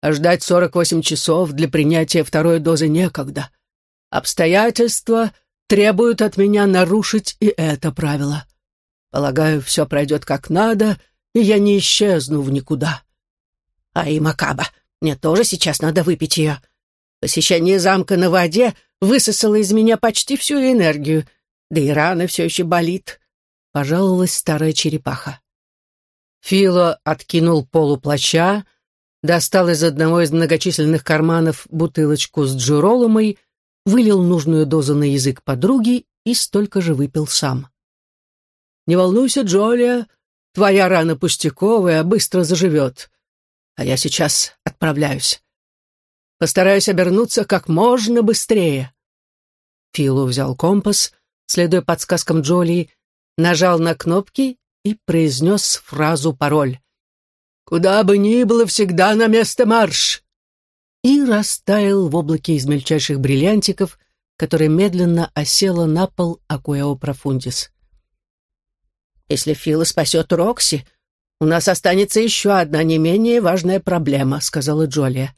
а ждать 48 часов для принятия второй дозы некогда. Обстоятельства требуют от меня нарушить и это правило. Полагаю, все пройдет как надо, и я не исчезну в никуда. А и Макаба, мне тоже сейчас надо выпить ее. Посещение замка на воде высосало из меня почти всю энергию, да и рана все еще болит», — пожаловалась старая черепаха. Фило откинул полу плаща, достал из одного из многочисленных карманов бутылочку с джероломой, вылил нужную дозу на язык подруги и столько же выпил сам. «Не волнуйся, Джолия, твоя рана пустяковая, быстро заживет. А я сейчас отправляюсь. Постараюсь обернуться как можно быстрее». Филу взял компас, следуя подсказкам Джоли, нажал на кнопки и произнес фразу-пароль. «Куда бы ни было, всегда на место марш!» И растаял в облаке из мельчайших бриллиантиков, которое медленно осело на пол Акуэо Профундис. «Если Фила спасет Рокси, «У нас останется еще одна не менее важная проблема», — сказала Джолия.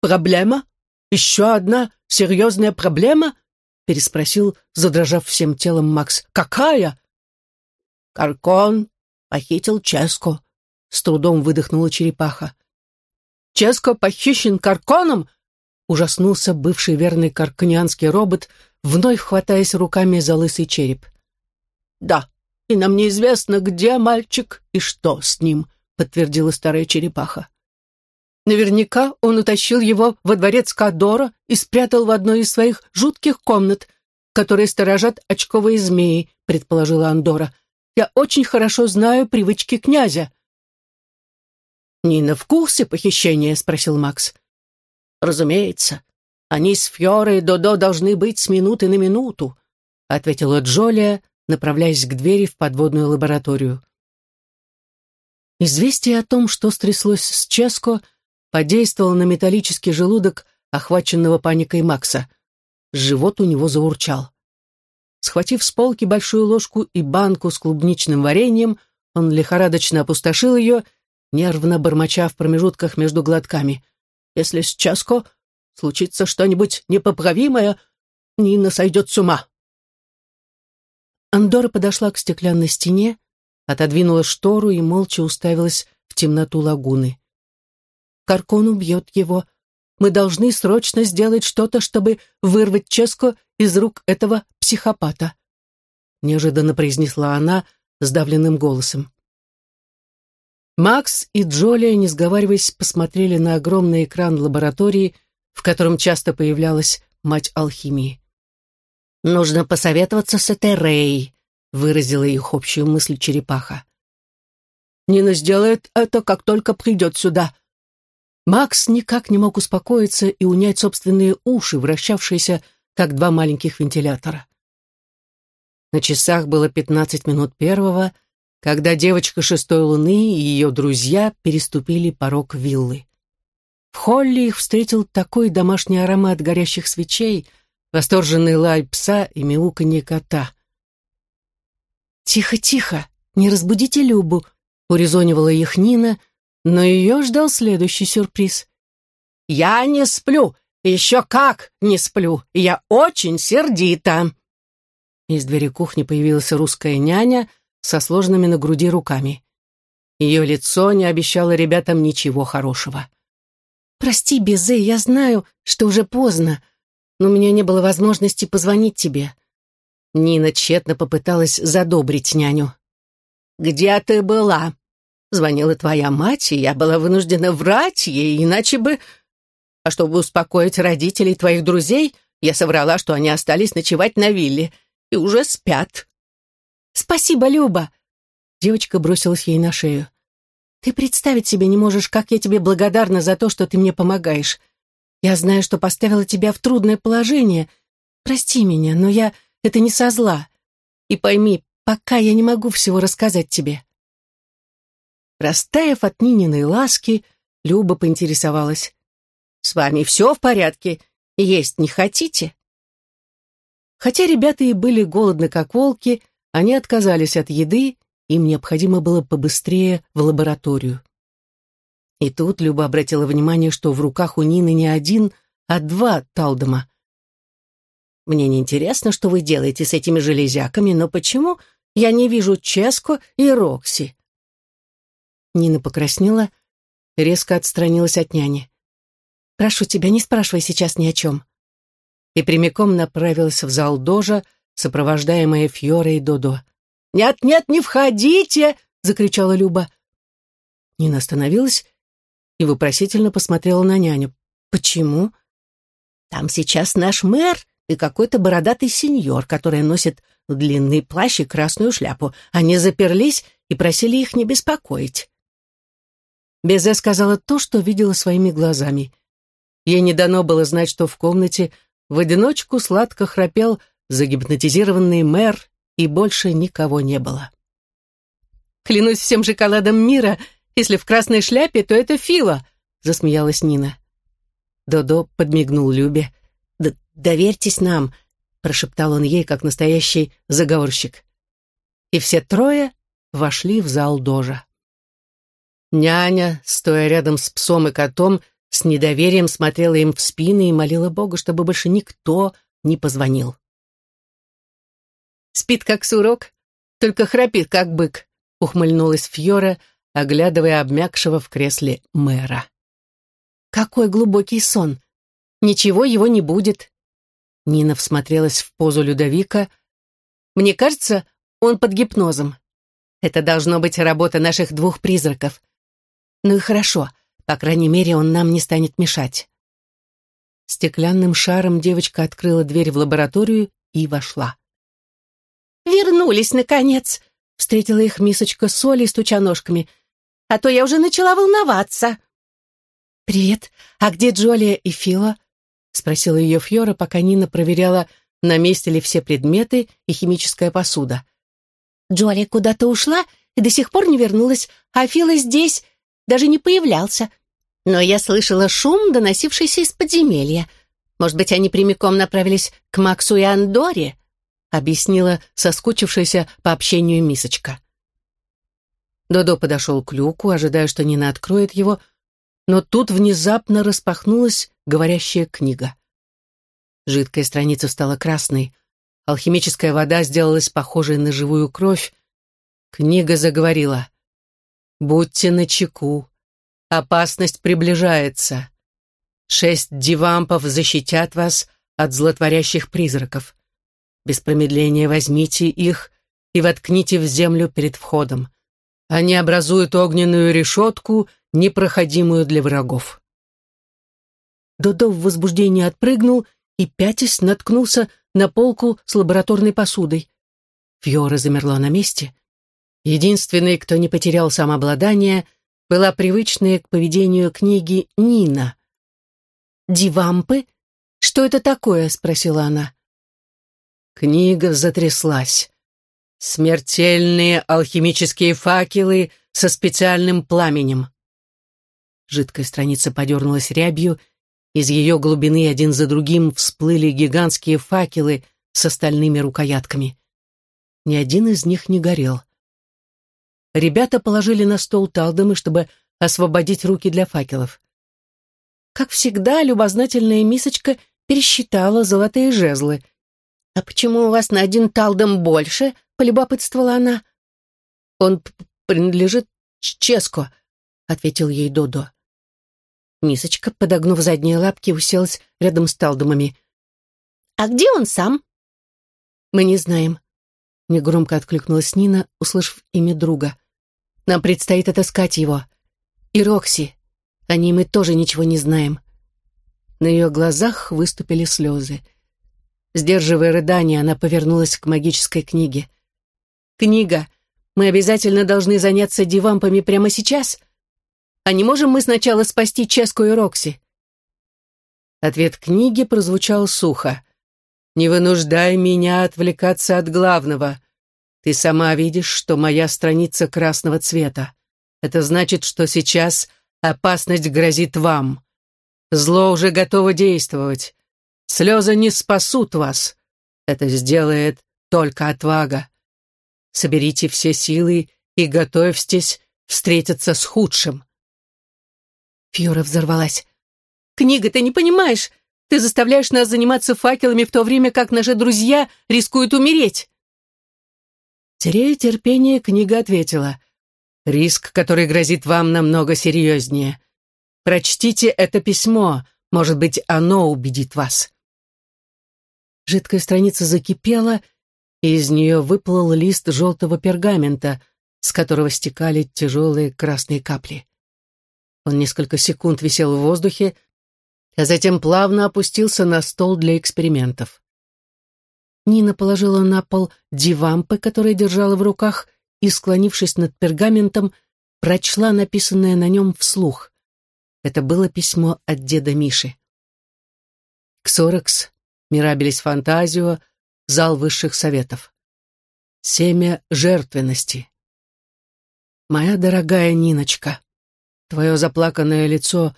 «Проблема? Еще одна серьезная проблема?» — переспросил, задрожав всем телом Макс. «Какая?» «Каркон похитил Ческо», — с трудом выдохнула черепаха. «Ческо похищен Карконом?» — ужаснулся бывший верный карконианский робот, вновь хватаясь руками за лысый череп. «Да, и нам неизвестно, где мальчик и что с ним», — подтвердила старая черепаха. «Наверняка он утащил его во дворец Кадора и спрятал в одной из своих жутких комнат, которые сторожат очковые змеи», — предположила Андора. «Я очень хорошо знаю привычки князя». «Нина в курсе похищения?» — спросил Макс. «Разумеется. Они с Фьорой и Додо должны быть с минуты на минуту», — ответила Джолия, направляясь к двери в подводную лабораторию. Известие о том, что стряслось с Ческо, подействовало на металлический желудок, охваченного паникой Макса. Живот у него заурчал. Схватив с полки большую ложку и банку с клубничным вареньем, он лихорадочно опустошил ее, нервно бормоча в промежутках между глотками. «Если с Ческо случится что-нибудь непоправимое, Нина сойдет с ума». Андора подошла к стеклянной стене, отодвинула штору и молча уставилась в темноту лагуны. «Каркон убьет его. Мы должны срочно сделать что-то, чтобы вырвать Ческо из рук этого психопата», неожиданно произнесла она сдавленным голосом. Макс и Джолия, не сговариваясь, посмотрели на огромный экран лаборатории, в котором часто появлялась мать алхимии. «Нужно посоветоваться с этой Рэй», — выразила их общую мысль черепаха. «Нина сделает это, как только придет сюда». Макс никак не мог успокоиться и унять собственные уши, вращавшиеся, как два маленьких вентилятора. На часах было пятнадцать минут первого, когда девочка шестой луны и ее друзья переступили порог виллы. В холле их встретил такой домашний аромат горящих свечей — восторженный лай пса и мяуканье кота. «Тихо, тихо, не разбудите Любу», — урезонивала их Нина, но ее ждал следующий сюрприз. «Я не сплю, еще как не сплю, я очень сердита». Из двери кухни появилась русская няня со сложными на груди руками. Ее лицо не обещало ребятам ничего хорошего. «Прости, Безе, я знаю, что уже поздно но у меня не было возможности позвонить тебе». Нина тщетно попыталась задобрить няню. «Где ты была?» Звонила твоя мать, и я была вынуждена врать ей, иначе бы... А чтобы успокоить родителей твоих друзей, я соврала, что они остались ночевать на вилле и уже спят. «Спасибо, Люба!» Девочка бросилась ей на шею. «Ты представить себе не можешь, как я тебе благодарна за то, что ты мне помогаешь. Я знаю, что поставила тебя в трудное положение. Прости меня, но я... Это не со зла. И пойми, пока я не могу всего рассказать тебе». Растаяв от Нининой ласки, Люба поинтересовалась. «С вами все в порядке? Есть не хотите?» Хотя ребята и были голодны, как волки, они отказались от еды, им необходимо было побыстрее в лабораторию. И тут Люба обратила внимание, что в руках у Нины не один, а два талдома. «Мне не интересно, что вы делаете с этими железяками, но почему я не вижу Ческо и Рокси?» Нина покраснела, резко отстранилась от няни. «Прошу тебя, не спрашивай сейчас ни о чем». И прямиком направилась в зал Дожа, сопровождаемая Фьорой и Додо. «Нет, нет, не входите!» — закричала Люба. Нина остановилась и вопросительно посмотрела на няню. «Почему?» «Там сейчас наш мэр и какой-то бородатый сеньор, который носит длинный плащ и красную шляпу. Они заперлись и просили их не беспокоить». Безе сказала то, что видела своими глазами. Ей не дано было знать, что в комнате в одиночку сладко храпел загипнотизированный мэр, и больше никого не было. «Клянусь всем шоколадом мира, если в красной шляпе, то это Фила», — засмеялась Нина. Додо подмигнул Любе. «Да доверьтесь нам», — прошептал он ей, как настоящий заговорщик. И все трое вошли в зал Дожа. Няня, стоя рядом с псом и котом, с недоверием смотрела им в спины и молила Бога, чтобы больше никто не позвонил. «Спит, как сурок, только храпит, как бык», — ухмыльнулась Фьора, оглядывая обмякшего в кресле мэра. «Какой глубокий сон! Ничего его не будет!» Нина всмотрелась в позу Людовика. «Мне кажется, он под гипнозом. Это должно быть работа наших двух призраков. Ну и хорошо, по крайней мере, он нам не станет мешать». Стеклянным шаром девочка открыла дверь в лабораторию и вошла. «Вернулись, наконец!» — встретила их мисочка соли, стуча ножками. «А то я уже начала волноваться!» «Привет! А где Джолия и Фила?» — спросила ее Фьора, пока Нина проверяла, на месте ли все предметы и химическая посуда. «Джолия куда-то ушла и до сих пор не вернулась, а Фила здесь, даже не появлялся. Но я слышала шум, доносившийся из подземелья. Может быть, они прямиком направились к Максу и Андоре?» Объяснила соскучившаяся по общению мисочка. Додо подошел к люку, ожидая, что Нина откроет его, но тут внезапно распахнулась говорящая книга. Жидкая страница стала красной, алхимическая вода сделалась похожей на живую кровь. Книга заговорила. «Будьте начеку. Опасность приближается. Шесть дивампов защитят вас от злотворящих призраков. Без промедления возьмите их и воткните в землю перед входом. Они образуют огненную решетку, непроходимую для врагов. Додо в возбуждении отпрыгнул и, пятясь, наткнулся на полку с лабораторной посудой. Фьора замерла на месте. Единственной, кто не потерял самообладание, была привычная к поведению книги Нина. «Дивампы? Что это такое?» — спросила она. Книга затряслась. Смертельные алхимические факелы со специальным пламенем. Жидкая страница подернулась рябью, из ее глубины один за другим всплыли гигантские факелы с остальными рукоятками. Ни один из них не горел. Ребята положили на стол талдомы, чтобы освободить руки для факелов. Как всегда, любознательная мисочка пересчитала золотые жезлы — «А почему у вас на один талдом больше?» — полюбопытствовала она. «Он принадлежит Ческо», — ответил ей Додо. Мисочка, подогнув задние лапки, уселась рядом с талдомами. «А где он сам?» «Мы не знаем», — негромко откликнулась Нина, услышав имя друга. «Нам предстоит отыскать его. И Рокси. О ней мы тоже ничего не знаем». На ее глазах выступили слезы. Сдерживая рыдание, она повернулась к магической книге. «Книга, мы обязательно должны заняться дивампами прямо сейчас? А не можем мы сначала спасти Ческу и Рокси?» Ответ книги прозвучал сухо. «Не вынуждай меня отвлекаться от главного. Ты сама видишь, что моя страница красного цвета. Это значит, что сейчас опасность грозит вам. Зло уже готово действовать. Слезы не спасут вас. Это сделает только отвага. Соберите все силы и готовьтесь встретиться с худшим. Фьора взорвалась. «Книга, ты не понимаешь? Ты заставляешь нас заниматься факелами в то время, как наши друзья рискуют умереть!» Теряя терпение, книга ответила. «Риск, который грозит вам, намного серьезнее. Прочтите это письмо, может быть, оно убедит вас». Жидкая страница закипела, и из нее выплыл лист желтого пергамента, с которого стекали тяжелые красные капли. Он несколько секунд висел в воздухе, а затем плавно опустился на стол для экспериментов. Нина положила на пол дивампы, которые держала в руках, и, склонившись над пергаментом, прочла написанное на нем вслух. Это было письмо от деда Миши. Ксоракс Мирабелис Фантазио, зал высших советов. Семя жертвенности. Моя дорогая Ниночка, твое заплаканное лицо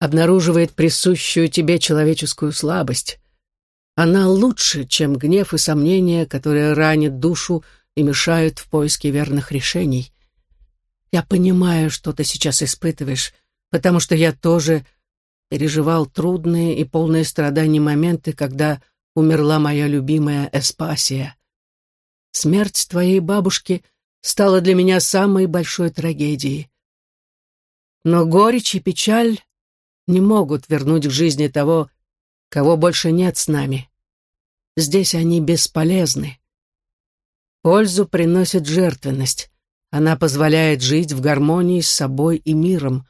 обнаруживает присущую тебе человеческую слабость. Она лучше, чем гнев и сомнения, которые ранят душу и мешают в поиске верных решений. Я понимаю, что ты сейчас испытываешь, потому что я тоже переживал трудные и полные страданий моменты, когда умерла моя любимая Эспасия. Смерть твоей бабушки стала для меня самой большой трагедией. Но горечь и печаль не могут вернуть к жизни того, кого больше нет с нами. Здесь они бесполезны. Пользу приносит жертвенность. Она позволяет жить в гармонии с собой и миром.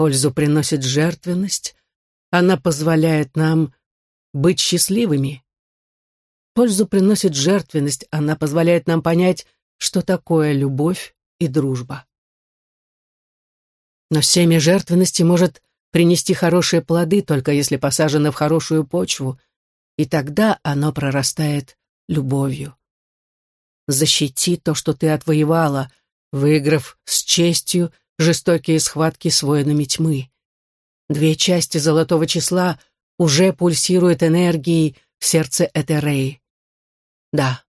Пользу приносит жертвенность. Она позволяет нам быть счастливыми. Пользу приносит жертвенность. Она позволяет нам понять, что такое любовь и дружба. Но семя жертвенности может принести хорошие плоды, только если посажено в хорошую почву, и тогда оно прорастает любовью. Защити то, что ты отвоевала, выиграв с честью жестокие схватки с воинами тьмы. Две части золотого числа уже пульсируют энергией в сердце Этереи. Да,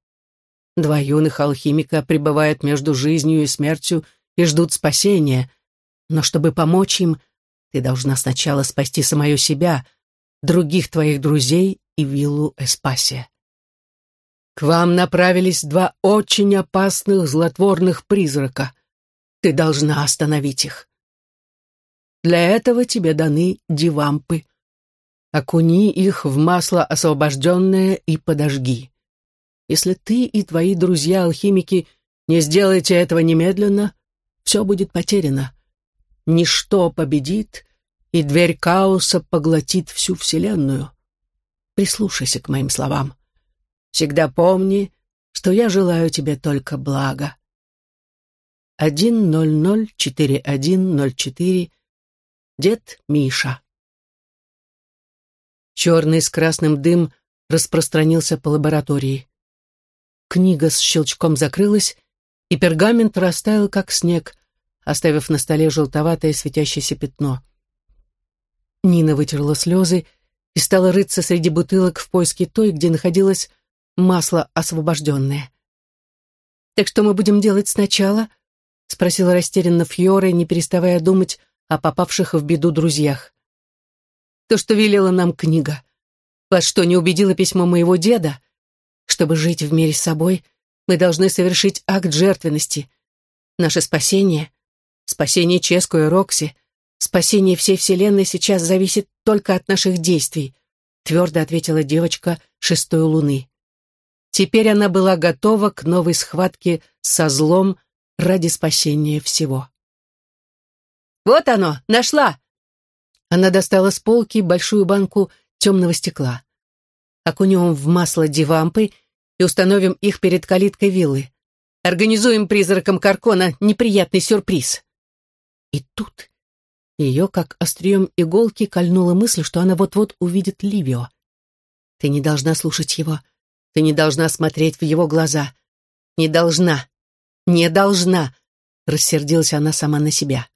два юных алхимика пребывают между жизнью и смертью и ждут спасения, но чтобы помочь им, ты должна сначала спасти самое себя, других твоих друзей и виллу Эспасия. К вам направились два очень опасных злотворных призрака. Ты должна остановить их. Для этого тебе даны дивампы. Окуни их в масло освобожденное и подожги. Если ты и твои друзья-алхимики не сделаете этого немедленно, все будет потеряно ничто победит, и дверь хаоса поглотит всю Вселенную. Прислушайся к моим словам. Всегда помни, что я желаю тебе только блага. 1004104 Дед Миша Черный с красным дым распространился по лаборатории. Книга с щелчком закрылась, и пергамент растаял, как снег, оставив на столе желтоватое светящееся пятно. Нина вытерла слезы и стала рыться среди бутылок в поиске той, где находилось масло освобожденное. «Так что мы будем делать сначала?» — спросила растерянно Фьора, не переставая думать о попавших в беду друзьях. «То, что велела нам книга. Вас что, не убедило письмо моего деда? Чтобы жить в мире с собой, мы должны совершить акт жертвенности. Наше спасение Спасение Ческу и Рокси, спасение всей Вселенной сейчас зависит только от наших действий, твердо ответила девочка шестой луны. Теперь она была готова к новой схватке со злом ради спасения всего. «Вот оно, нашла!» Она достала с полки большую банку темного стекла. Окунем в масло дивампы и установим их перед калиткой виллы. Организуем призракам Каркона неприятный сюрприз. И тут ее, как острием иголки, кольнула мысль, что она вот-вот увидит Ливио. Ты не должна слушать его. Ты не должна смотреть в его глаза. Не должна. Не должна. Рассердилась она сама на себя.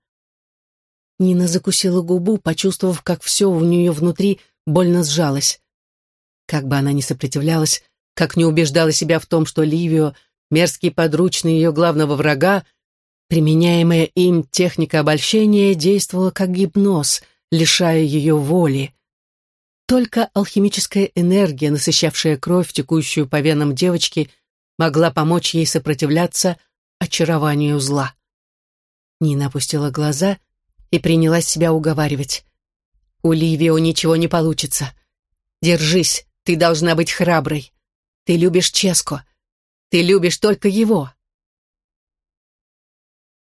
Нина закусила губу, почувствовав, как все у нее внутри больно сжалось. Как бы она ни сопротивлялась, как не убеждала себя в том, что Ливио, мерзкий подручный ее главного врага, Применяемая им техника обольщения действовала как гипноз, лишая ее воли. Только алхимическая энергия, насыщавшая кровь, текущую по венам девочки, могла помочь ей сопротивляться очарованию зла. Нина опустила глаза и принялась себя уговаривать. «У Ливио ничего не получится. Держись, ты должна быть храброй. Ты любишь Ческо. Ты любишь только его,